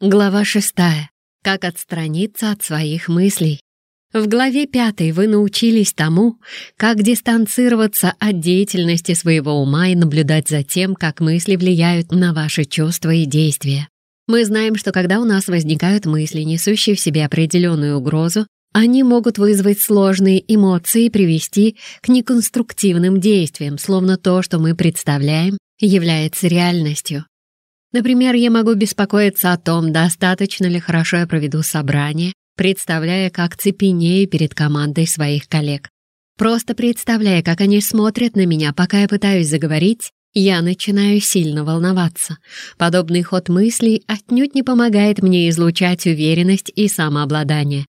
Глава шестая. Как отстраниться от своих мыслей. В главе пятой вы научились тому, как дистанцироваться от деятельности своего ума и наблюдать за тем, как мысли влияют на ваши чувства и действия. Мы знаем, что когда у нас возникают мысли, несущие в себе определенную угрозу, они могут вызвать сложные эмоции и привести к неконструктивным действиям, словно то, что мы представляем, является реальностью. Например, я могу беспокоиться о том, достаточно ли хорошо я проведу собрание, представляя, как цепенею перед командой своих коллег. Просто представляя, как они смотрят на меня, пока я пытаюсь заговорить, я начинаю сильно волноваться. Подобный ход мыслей отнюдь не помогает мне излучать уверенность и самообладание.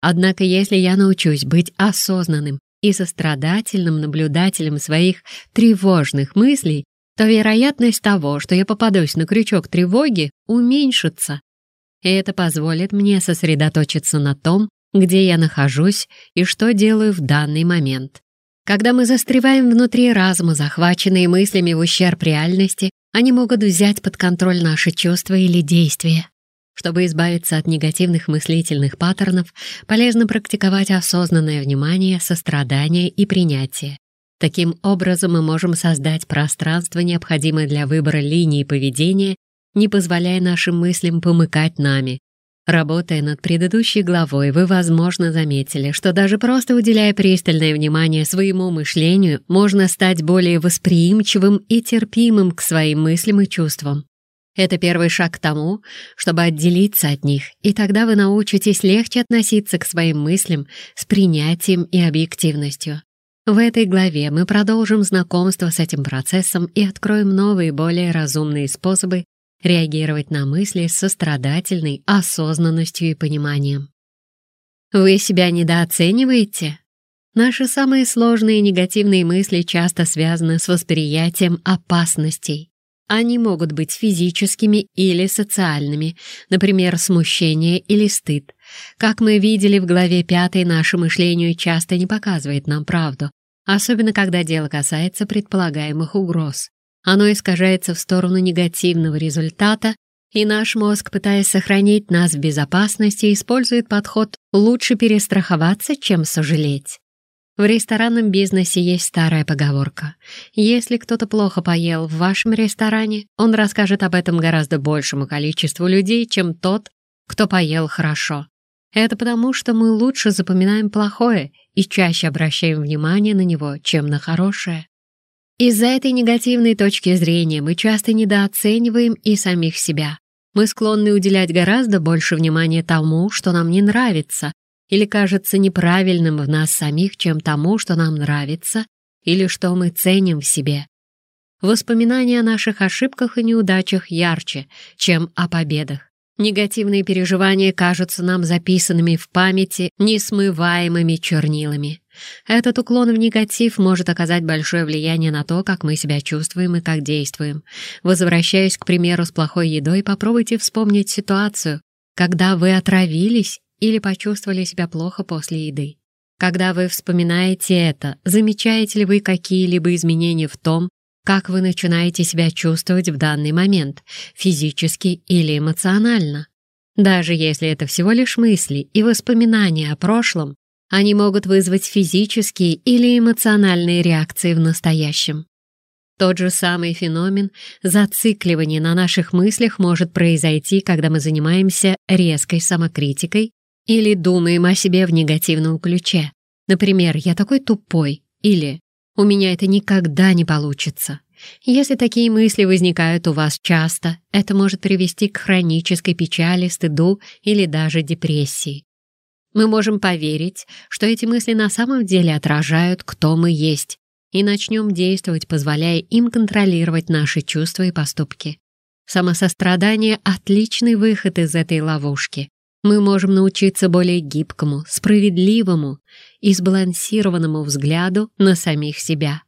Однако если я научусь быть осознанным и сострадательным наблюдателем своих тревожных мыслей, то вероятность того, что я попадусь на крючок тревоги, уменьшится. И это позволит мне сосредоточиться на том, где я нахожусь и что делаю в данный момент. Когда мы застреваем внутри разума, захваченные мыслями в ущерб реальности, они могут взять под контроль наши чувства или действия. Чтобы избавиться от негативных мыслительных паттернов, полезно практиковать осознанное внимание, сострадание и принятие. Таким образом, мы можем создать пространство, необходимое для выбора линии поведения, не позволяя нашим мыслям помыкать нами. Работая над предыдущей главой, вы, возможно, заметили, что даже просто уделяя пристальное внимание своему мышлению, можно стать более восприимчивым и терпимым к своим мыслям и чувствам. Это первый шаг к тому, чтобы отделиться от них, и тогда вы научитесь легче относиться к своим мыслям с принятием и объективностью. В этой главе мы продолжим знакомство с этим процессом и откроем новые, более разумные способы реагировать на мысли с сострадательной осознанностью и пониманием. Вы себя недооцениваете? Наши самые сложные негативные мысли часто связаны с восприятием опасностей. Они могут быть физическими или социальными, например, смущение или стыд. Как мы видели в главе 5, наше мышление часто не показывает нам правду, особенно когда дело касается предполагаемых угроз. Оно искажается в сторону негативного результата, и наш мозг, пытаясь сохранить нас в безопасности, использует подход «лучше перестраховаться, чем сожалеть». В ресторанном бизнесе есть старая поговорка. Если кто-то плохо поел в вашем ресторане, он расскажет об этом гораздо большему количеству людей, чем тот, кто поел хорошо. Это потому, что мы лучше запоминаем плохое и чаще обращаем внимание на него, чем на хорошее. Из-за этой негативной точки зрения мы часто недооцениваем и самих себя. Мы склонны уделять гораздо больше внимания тому, что нам не нравится, или кажется неправильным в нас самих, чем тому, что нам нравится или что мы ценим в себе. Воспоминания о наших ошибках и неудачах ярче, чем о победах. Негативные переживания кажутся нам записанными в памяти несмываемыми чернилами. Этот уклон в негатив может оказать большое влияние на то, как мы себя чувствуем и как действуем. Возвращаясь, к примеру, с плохой едой, попробуйте вспомнить ситуацию, когда вы отравились или почувствовали себя плохо после еды. Когда вы вспоминаете это, замечаете ли вы какие-либо изменения в том, как вы начинаете себя чувствовать в данный момент, физически или эмоционально? Даже если это всего лишь мысли и воспоминания о прошлом, они могут вызвать физические или эмоциональные реакции в настоящем. Тот же самый феномен зацикливания на наших мыслях может произойти, когда мы занимаемся резкой самокритикой или думаем о себе в негативном ключе. Например, «я такой тупой» или «у меня это никогда не получится». Если такие мысли возникают у вас часто, это может привести к хронической печали, стыду или даже депрессии. Мы можем поверить, что эти мысли на самом деле отражают, кто мы есть, и начнем действовать, позволяя им контролировать наши чувства и поступки. Самосострадание — отличный выход из этой ловушки. Мы можем научиться более гибкому, справедливому и сбалансированному взгляду на самих себя.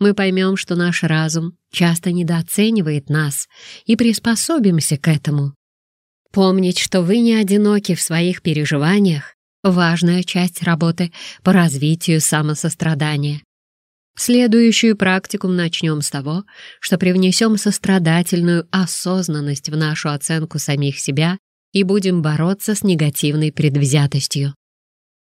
Мы поймем, что наш разум часто недооценивает нас и приспособимся к этому. Помнить, что вы не одиноки в своих переживаниях — важная часть работы по развитию самосострадания. Следующую практику начнем с того, что привнесем сострадательную осознанность в нашу оценку самих себя и будем бороться с негативной предвзятостью.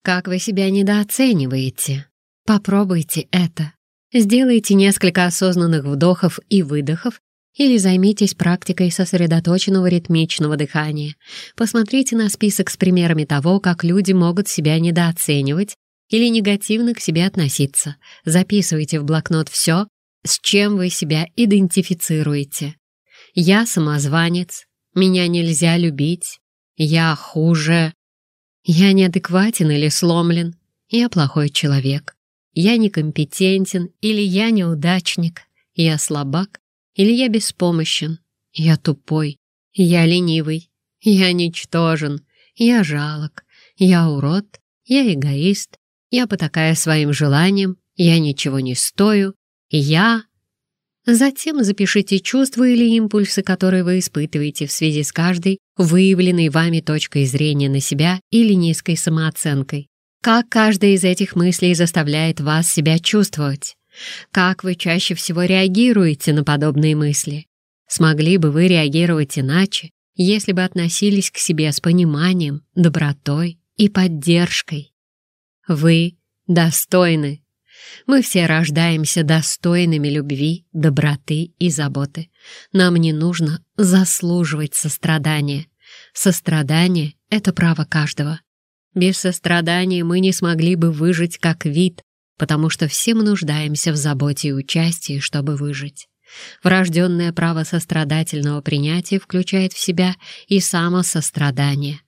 Как вы себя недооцениваете? Попробуйте это. Сделайте несколько осознанных вдохов и выдохов или займитесь практикой сосредоточенного ритмичного дыхания. Посмотрите на список с примерами того, как люди могут себя недооценивать или негативно к себе относиться. Записывайте в блокнот все, с чем вы себя идентифицируете. Я самозванец, меня нельзя любить, я хуже, я неадекватен или сломлен, я плохой человек. Я некомпетентен или я неудачник, я слабак или я беспомощен, я тупой, я ленивый, я ничтожен, я жалок, я урод, я эгоист, я потакая своим желаниям, я ничего не стою, я... Затем запишите чувства или импульсы, которые вы испытываете в связи с каждой выявленной вами точкой зрения на себя или низкой самооценкой. Как каждая из этих мыслей заставляет вас себя чувствовать? Как вы чаще всего реагируете на подобные мысли? Смогли бы вы реагировать иначе, если бы относились к себе с пониманием, добротой и поддержкой? Вы достойны. Мы все рождаемся достойными любви, доброты и заботы. Нам не нужно заслуживать сострадания. Сострадание — это право каждого. Без сострадания мы не смогли бы выжить как вид, потому что все мы нуждаемся в заботе и участии, чтобы выжить. Врожденное право сострадательного принятия включает в себя и самосострадание.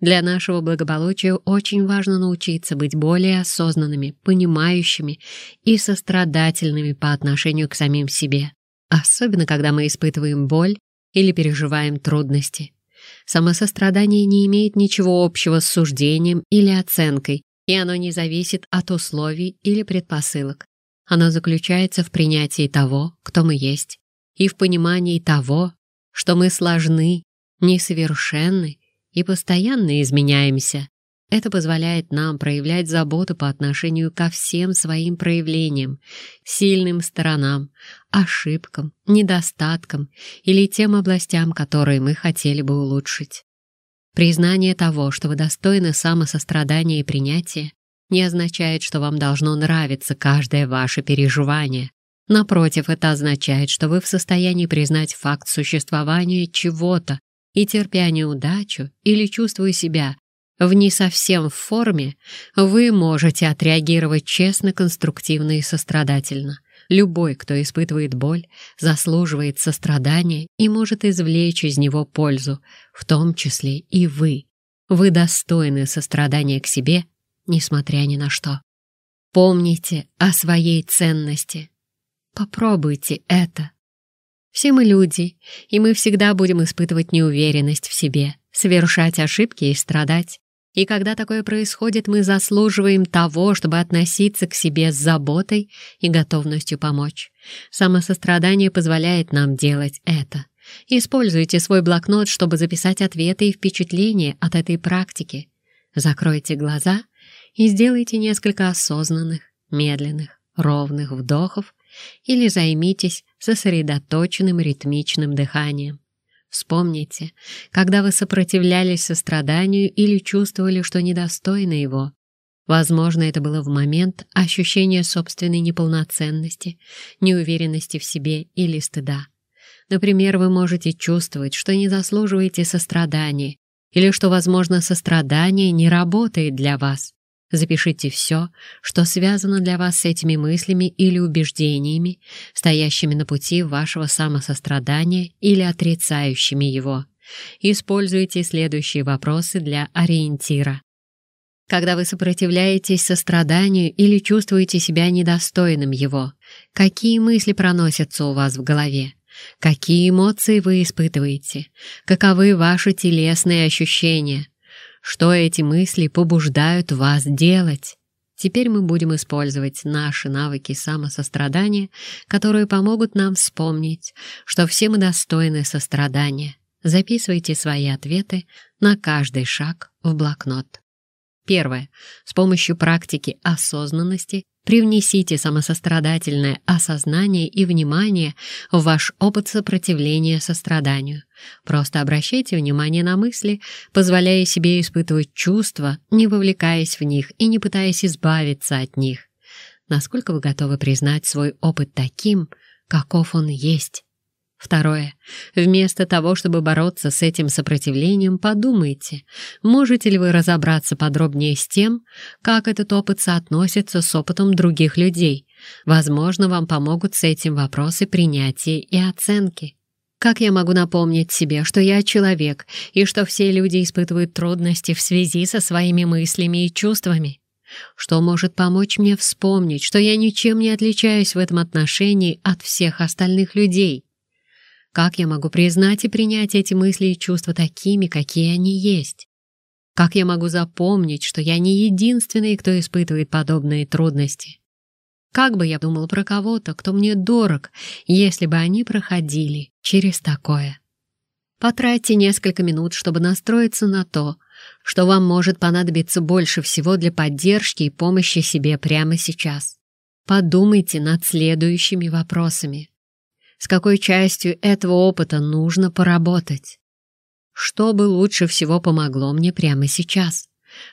Для нашего благополучия очень важно научиться быть более осознанными, понимающими и сострадательными по отношению к самим себе, особенно когда мы испытываем боль или переживаем трудности. Самосострадание не имеет ничего общего с суждением или оценкой, и оно не зависит от условий или предпосылок. Оно заключается в принятии того, кто мы есть, и в понимании того, что мы сложны, несовершенны и постоянно изменяемся. Это позволяет нам проявлять заботу по отношению ко всем своим проявлениям, сильным сторонам, ошибкам, недостаткам или тем областям, которые мы хотели бы улучшить. Признание того, что вы достойны самосострадания и принятия, не означает, что вам должно нравиться каждое ваше переживание. Напротив, это означает, что вы в состоянии признать факт существования чего-то и терпя неудачу или чувствуя себя в не совсем в форме, вы можете отреагировать честно, конструктивно и сострадательно. Любой, кто испытывает боль, заслуживает сострадания и может извлечь из него пользу, в том числе и вы. Вы достойны сострадания к себе, несмотря ни на что. Помните о своей ценности. Попробуйте это. Все мы люди, и мы всегда будем испытывать неуверенность в себе, совершать ошибки и страдать. И когда такое происходит, мы заслуживаем того, чтобы относиться к себе с заботой и готовностью помочь. Самосострадание позволяет нам делать это. Используйте свой блокнот, чтобы записать ответы и впечатления от этой практики. Закройте глаза и сделайте несколько осознанных, медленных, ровных вдохов или займитесь сосредоточенным ритмичным дыханием. Вспомните, когда вы сопротивлялись состраданию или чувствовали, что недостойны его. Возможно, это было в момент ощущения собственной неполноценности, неуверенности в себе или стыда. Например, вы можете чувствовать, что не заслуживаете сострадания или что, возможно, сострадание не работает для вас. Запишите все, что связано для вас с этими мыслями или убеждениями, стоящими на пути вашего самосострадания или отрицающими его. Используйте следующие вопросы для ориентира. Когда вы сопротивляетесь состраданию или чувствуете себя недостойным его, какие мысли проносятся у вас в голове? Какие эмоции вы испытываете? Каковы ваши телесные ощущения? Что эти мысли побуждают вас делать. Теперь мы будем использовать наши навыки самосострадания, которые помогут нам вспомнить, что все мы достойны сострадания. Записывайте свои ответы на каждый шаг в блокнот. Первое. С помощью практики осознанности привнесите самосострадательное осознание и внимание в ваш опыт сопротивления состраданию. Просто обращайте внимание на мысли, позволяя себе испытывать чувства, не вовлекаясь в них и не пытаясь избавиться от них. Насколько вы готовы признать свой опыт таким, каков он есть? Второе. Вместо того, чтобы бороться с этим сопротивлением, подумайте, можете ли вы разобраться подробнее с тем, как этот опыт соотносится с опытом других людей. Возможно, вам помогут с этим вопросы принятия и оценки. Как я могу напомнить себе, что я человек, и что все люди испытывают трудности в связи со своими мыслями и чувствами? Что может помочь мне вспомнить, что я ничем не отличаюсь в этом отношении от всех остальных людей? Как я могу признать и принять эти мысли и чувства такими, какие они есть? Как я могу запомнить, что я не единственный, кто испытывает подобные трудности? Как бы я думал про кого-то, кто мне дорог, если бы они проходили через такое? Потратьте несколько минут, чтобы настроиться на то, что вам может понадобиться больше всего для поддержки и помощи себе прямо сейчас. Подумайте над следующими вопросами с какой частью этого опыта нужно поработать. Что бы лучше всего помогло мне прямо сейчас?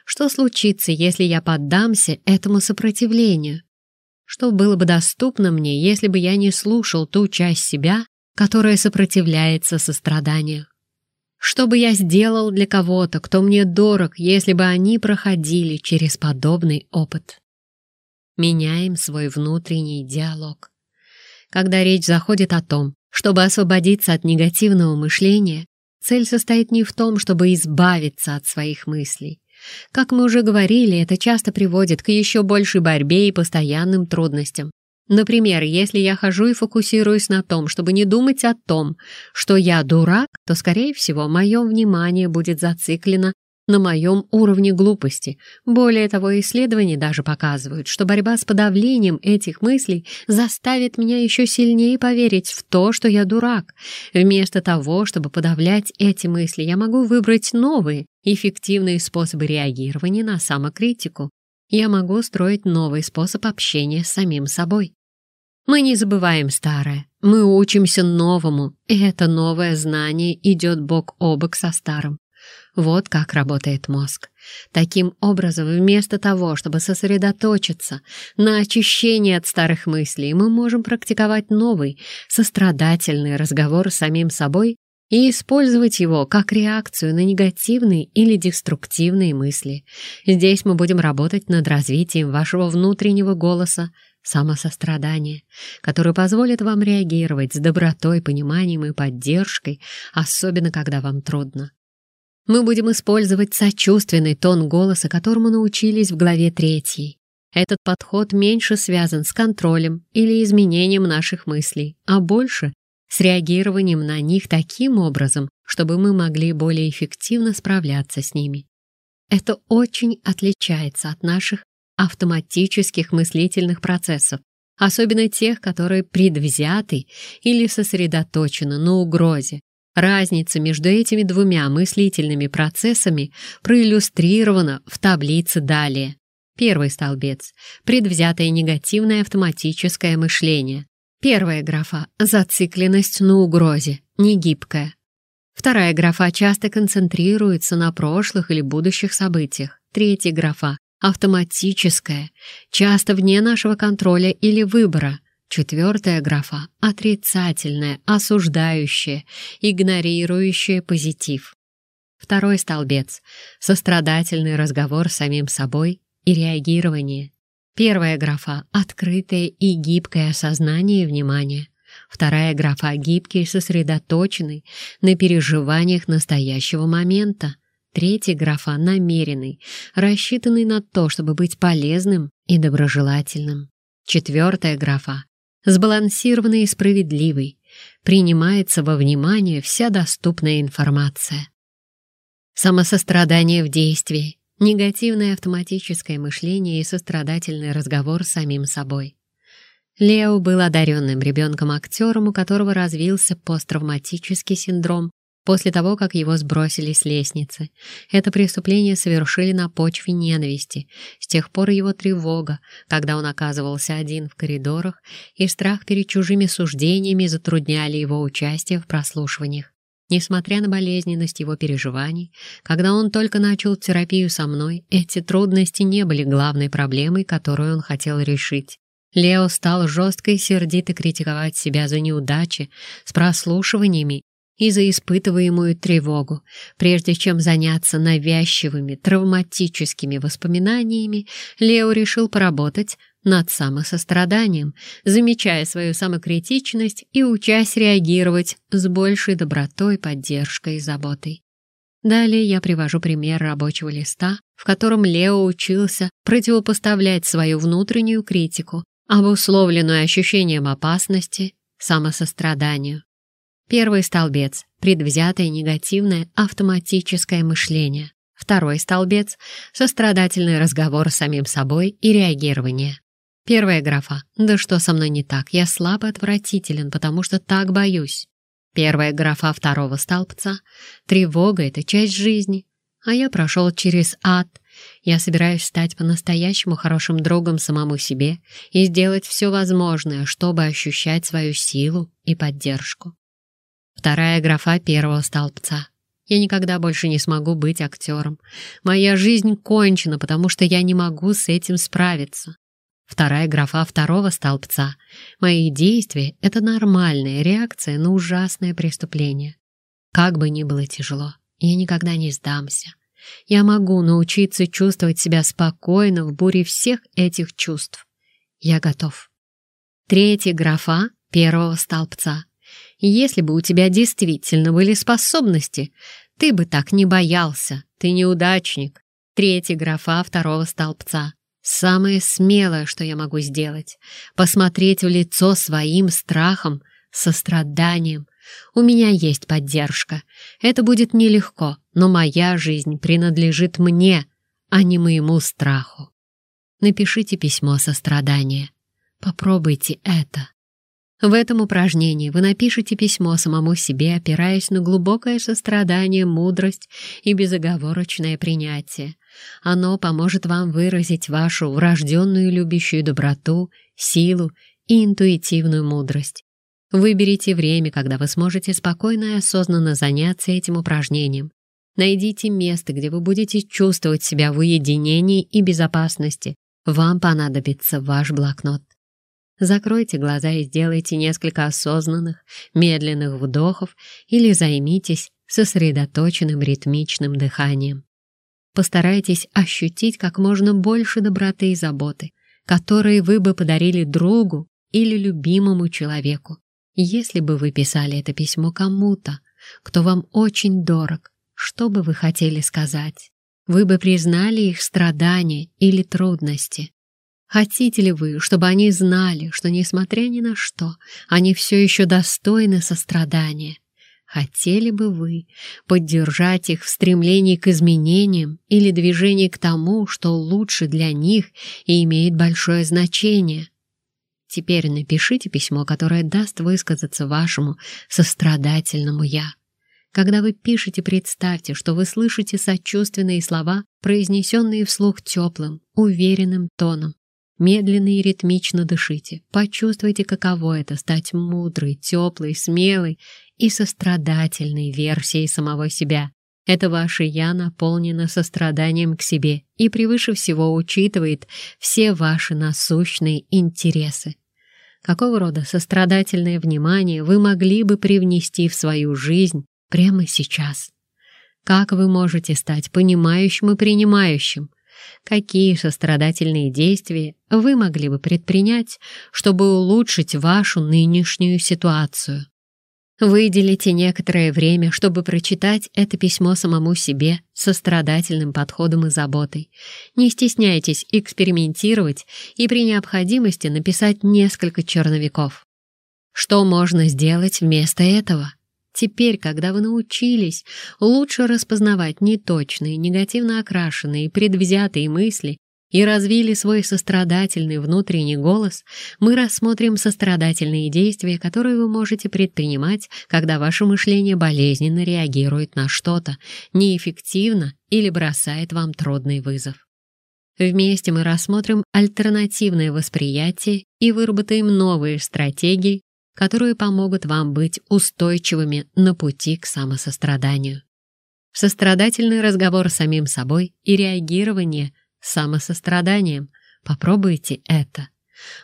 Что случится, если я поддамся этому сопротивлению? Что было бы доступно мне, если бы я не слушал ту часть себя, которая сопротивляется состраданию? Что бы я сделал для кого-то, кто мне дорог, если бы они проходили через подобный опыт? Меняем свой внутренний диалог. Когда речь заходит о том, чтобы освободиться от негативного мышления, цель состоит не в том, чтобы избавиться от своих мыслей. Как мы уже говорили, это часто приводит к еще большей борьбе и постоянным трудностям. Например, если я хожу и фокусируюсь на том, чтобы не думать о том, что я дурак, то, скорее всего, мое внимание будет зациклено на моем уровне глупости. Более того, исследования даже показывают, что борьба с подавлением этих мыслей заставит меня еще сильнее поверить в то, что я дурак. Вместо того, чтобы подавлять эти мысли, я могу выбрать новые, эффективные способы реагирования на самокритику. Я могу строить новый способ общения с самим собой. Мы не забываем старое, мы учимся новому, и это новое знание идет бок о бок со старым. Вот как работает мозг. Таким образом, вместо того, чтобы сосредоточиться на очищении от старых мыслей, мы можем практиковать новый, сострадательный разговор с самим собой и использовать его как реакцию на негативные или деструктивные мысли. Здесь мы будем работать над развитием вашего внутреннего голоса, самосострадания, который позволит вам реагировать с добротой, пониманием и поддержкой, особенно когда вам трудно. Мы будем использовать сочувственный тон голоса, которому научились в главе третьей. Этот подход меньше связан с контролем или изменением наших мыслей, а больше с реагированием на них таким образом, чтобы мы могли более эффективно справляться с ними. Это очень отличается от наших автоматических мыслительных процессов, особенно тех, которые предвзяты или сосредоточены на угрозе, Разница между этими двумя мыслительными процессами проиллюстрирована в таблице далее. Первый столбец — предвзятое негативное автоматическое мышление. Первая графа — зацикленность на угрозе, негибкая. Вторая графа часто концентрируется на прошлых или будущих событиях. Третья графа — автоматическая, часто вне нашего контроля или выбора, Четвертая графа — отрицательная, осуждающая, игнорирующая позитив. Второй столбец — сострадательный разговор с самим собой и реагирование. Первая графа — открытое и гибкое осознание и внимание. Вторая графа — гибкий сосредоточенный на переживаниях настоящего момента. Третья графа — намеренный, рассчитанный на то, чтобы быть полезным и доброжелательным. Четвертая графа сбалансированный и справедливый, принимается во внимание вся доступная информация. Самосострадание в действии, негативное автоматическое мышление и сострадательный разговор с самим собой. Лео был одаренным ребенком-актером, у которого развился посттравматический синдром после того, как его сбросили с лестницы. Это преступление совершили на почве ненависти. С тех пор его тревога, когда он оказывался один в коридорах, и страх перед чужими суждениями затрудняли его участие в прослушиваниях. Несмотря на болезненность его переживаний, когда он только начал терапию со мной, эти трудности не были главной проблемой, которую он хотел решить. Лео стал жестко и сердито критиковать себя за неудачи с прослушиваниями и за испытываемую тревогу, прежде чем заняться навязчивыми травматическими воспоминаниями, Лео решил поработать над самосостраданием, замечая свою самокритичность и учась реагировать с большей добротой, поддержкой и заботой. Далее я привожу пример рабочего листа, в котором Лео учился противопоставлять свою внутреннюю критику, обусловленную ощущением опасности, самосостраданию. Первый столбец — предвзятое негативное автоматическое мышление. Второй столбец — сострадательный разговор с самим собой и реагирование. Первая графа «Да что со мной не так? Я слаб и отвратителен, потому что так боюсь». Первая графа второго столбца «Тревога — это часть жизни, а я прошел через ад. Я собираюсь стать по-настоящему хорошим другом самому себе и сделать все возможное, чтобы ощущать свою силу и поддержку». Вторая графа первого столбца. Я никогда больше не смогу быть актером. Моя жизнь кончена, потому что я не могу с этим справиться. Вторая графа второго столбца. Мои действия — это нормальная реакция на ужасное преступление. Как бы ни было тяжело, я никогда не сдамся. Я могу научиться чувствовать себя спокойно в буре всех этих чувств. Я готов. Третья графа первого столбца. Если бы у тебя действительно были способности, ты бы так не боялся. Ты неудачник. Третья графа второго столбца. Самое смелое, что я могу сделать — посмотреть в лицо своим страхом, состраданием. У меня есть поддержка. Это будет нелегко, но моя жизнь принадлежит мне, а не моему страху. Напишите письмо сострадания. Попробуйте это. В этом упражнении вы напишите письмо самому себе, опираясь на глубокое сострадание, мудрость и безоговорочное принятие. Оно поможет вам выразить вашу врожденную любящую доброту, силу и интуитивную мудрость. Выберите время, когда вы сможете спокойно и осознанно заняться этим упражнением. Найдите место, где вы будете чувствовать себя в уединении и безопасности. Вам понадобится ваш блокнот. Закройте глаза и сделайте несколько осознанных, медленных вдохов или займитесь сосредоточенным ритмичным дыханием. Постарайтесь ощутить как можно больше доброты и заботы, которые вы бы подарили другу или любимому человеку. Если бы вы писали это письмо кому-то, кто вам очень дорог, что бы вы хотели сказать? Вы бы признали их страдания или трудности, Хотите ли вы, чтобы они знали, что, несмотря ни на что, они все еще достойны сострадания? Хотели бы вы поддержать их в стремлении к изменениям или движении к тому, что лучше для них и имеет большое значение? Теперь напишите письмо, которое даст высказаться вашему сострадательному «я». Когда вы пишете, представьте, что вы слышите сочувственные слова, произнесенные вслух теплым, уверенным тоном. Медленно и ритмично дышите. Почувствуйте, каково это — стать мудрой, теплой, смелой и сострадательной версией самого себя. Это ваше «я» наполнено состраданием к себе и превыше всего учитывает все ваши насущные интересы. Какого рода сострадательное внимание вы могли бы привнести в свою жизнь прямо сейчас? Как вы можете стать понимающим и принимающим? Какие сострадательные действия вы могли бы предпринять, чтобы улучшить вашу нынешнюю ситуацию. Выделите некоторое время, чтобы прочитать это письмо самому себе со страдательным подходом и заботой. Не стесняйтесь экспериментировать и при необходимости написать несколько черновиков. Что можно сделать вместо этого? Теперь, когда вы научились лучше распознавать неточные, негативно окрашенные, предвзятые мысли и развили свой сострадательный внутренний голос, мы рассмотрим сострадательные действия, которые вы можете предпринимать, когда ваше мышление болезненно реагирует на что-то, неэффективно или бросает вам трудный вызов. Вместе мы рассмотрим альтернативное восприятие и выработаем новые стратегии, которые помогут вам быть устойчивыми на пути к самосостраданию. Сострадательный разговор с самим собой и реагирование самосостраданием. Попробуйте это.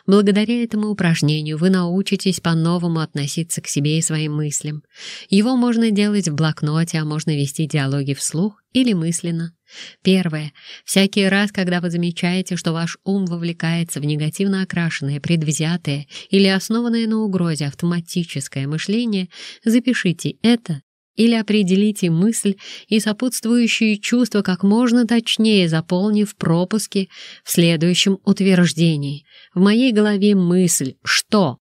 Благодаря этому упражнению вы научитесь по-новому относиться к себе и своим мыслям. Его можно делать в блокноте, а можно вести диалоги вслух или мысленно. Первое. Всякий раз, когда вы замечаете, что ваш ум вовлекается в негативно окрашенное, предвзятое или основанное на угрозе автоматическое мышление, запишите это или определите мысль и сопутствующие чувства как можно точнее, заполнив пропуски в следующем утверждении. В моей голове мысль «что?».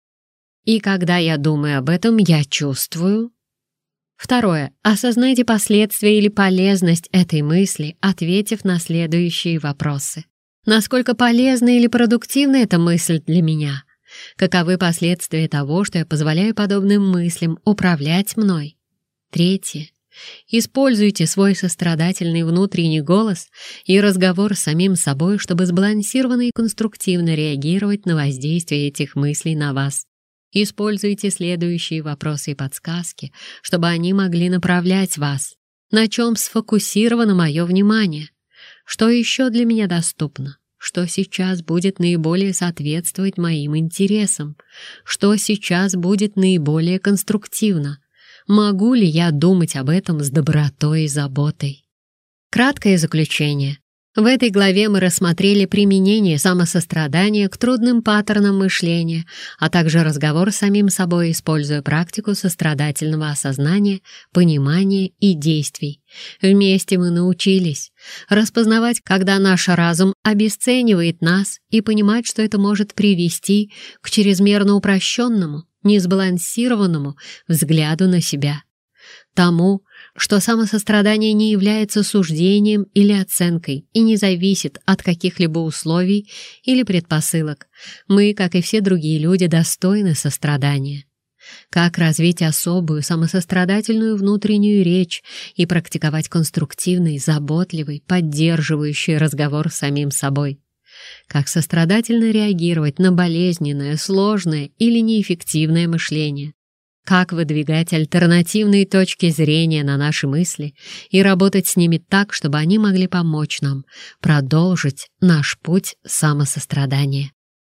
И когда я думаю об этом, я чувствую... Второе. Осознайте последствия или полезность этой мысли, ответив на следующие вопросы. Насколько полезна или продуктивна эта мысль для меня? Каковы последствия того, что я позволяю подобным мыслям управлять мной? Третье. Используйте свой сострадательный внутренний голос и разговор с самим собой, чтобы сбалансированно и конструктивно реагировать на воздействие этих мыслей на вас. Используйте следующие вопросы и подсказки, чтобы они могли направлять вас. На чем сфокусировано мое внимание? Что еще для меня доступно? Что сейчас будет наиболее соответствовать моим интересам? Что сейчас будет наиболее конструктивно? Могу ли я думать об этом с добротой и заботой? Краткое заключение. В этой главе мы рассмотрели применение самосострадания к трудным паттернам мышления, а также разговор с самим собой, используя практику сострадательного осознания, понимания и действий. Вместе мы научились распознавать, когда наш разум обесценивает нас, и понимать, что это может привести к чрезмерно упрощенному, несбалансированному взгляду на себя. Тому, что самосострадание не является суждением или оценкой и не зависит от каких-либо условий или предпосылок. Мы, как и все другие люди, достойны сострадания. Как развить особую самосострадательную внутреннюю речь и практиковать конструктивный, заботливый, поддерживающий разговор с самим собой как сострадательно реагировать на болезненное, сложное или неэффективное мышление, как выдвигать альтернативные точки зрения на наши мысли и работать с ними так, чтобы они могли помочь нам продолжить наш путь самосострадания.